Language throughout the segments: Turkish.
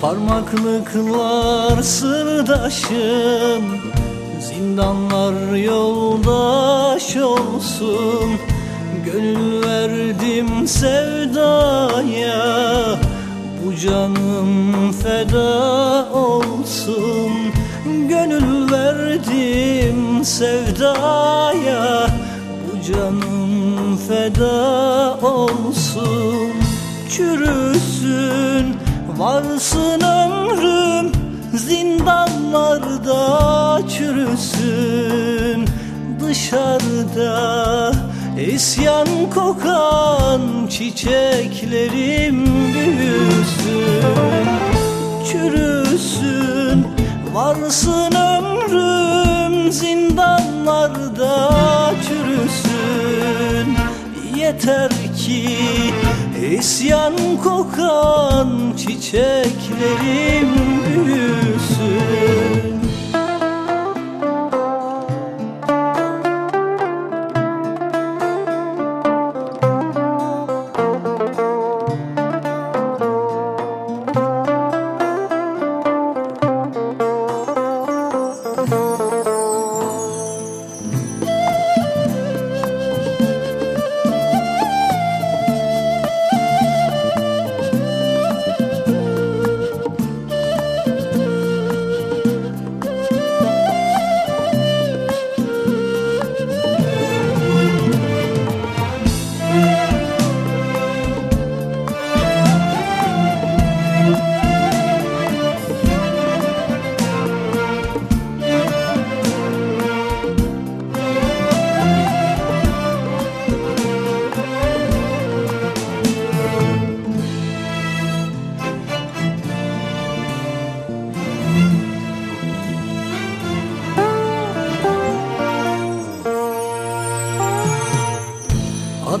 Parmaklıklar sırdaşım Zindanlar yoldaş olsun. Gönül verdim sevdaya Bu canım feda olsun. Gönül verdim sevdaya Bu canım feda olsun. Çürüsün varsın ömrüm Zindanlarda çürüsün. Dışarıda isyan kokan Çiçeklerim büyüsün. Çürüsün varsın ömrüm Zindanlarda çürüsün. Yeter ki isyan kokan çiçeklerim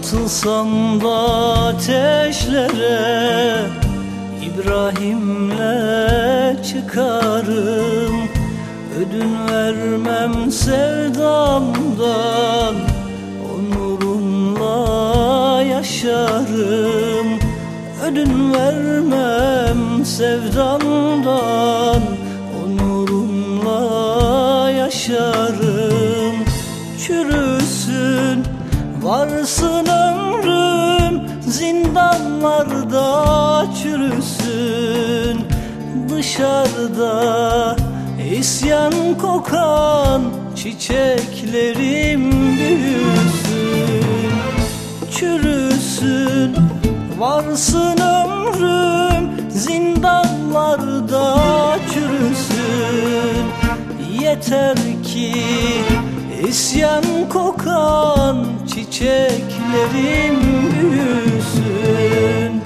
Atılsam da ateşlere İbrahim'le çıkarım. Ödün vermem sevdamdan Onurunla yaşarım. Ödün vermem sevdamdan Onurunla yaşarım Varsın ömrüm zindanlarda çürüsün. Dışarıda isyan kokan çiçeklerim büyüsün. Çürüsün. Varsın ömrüm zindanlarda çürüsün. Yeter ki İsyan kokan çiçeklerim büyüsün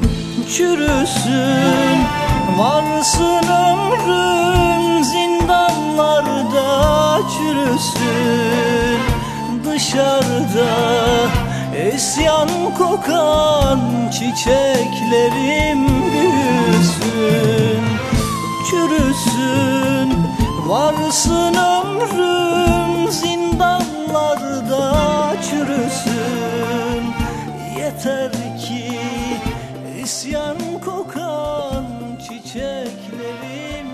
Çürüsün. Varsın ömrüm zindanlarda çürüsün. Dışarıda isyan kokan çiçeklerim büyüsün Çürüsün. Varsın yeter ki isyan kokan çiçeklerim.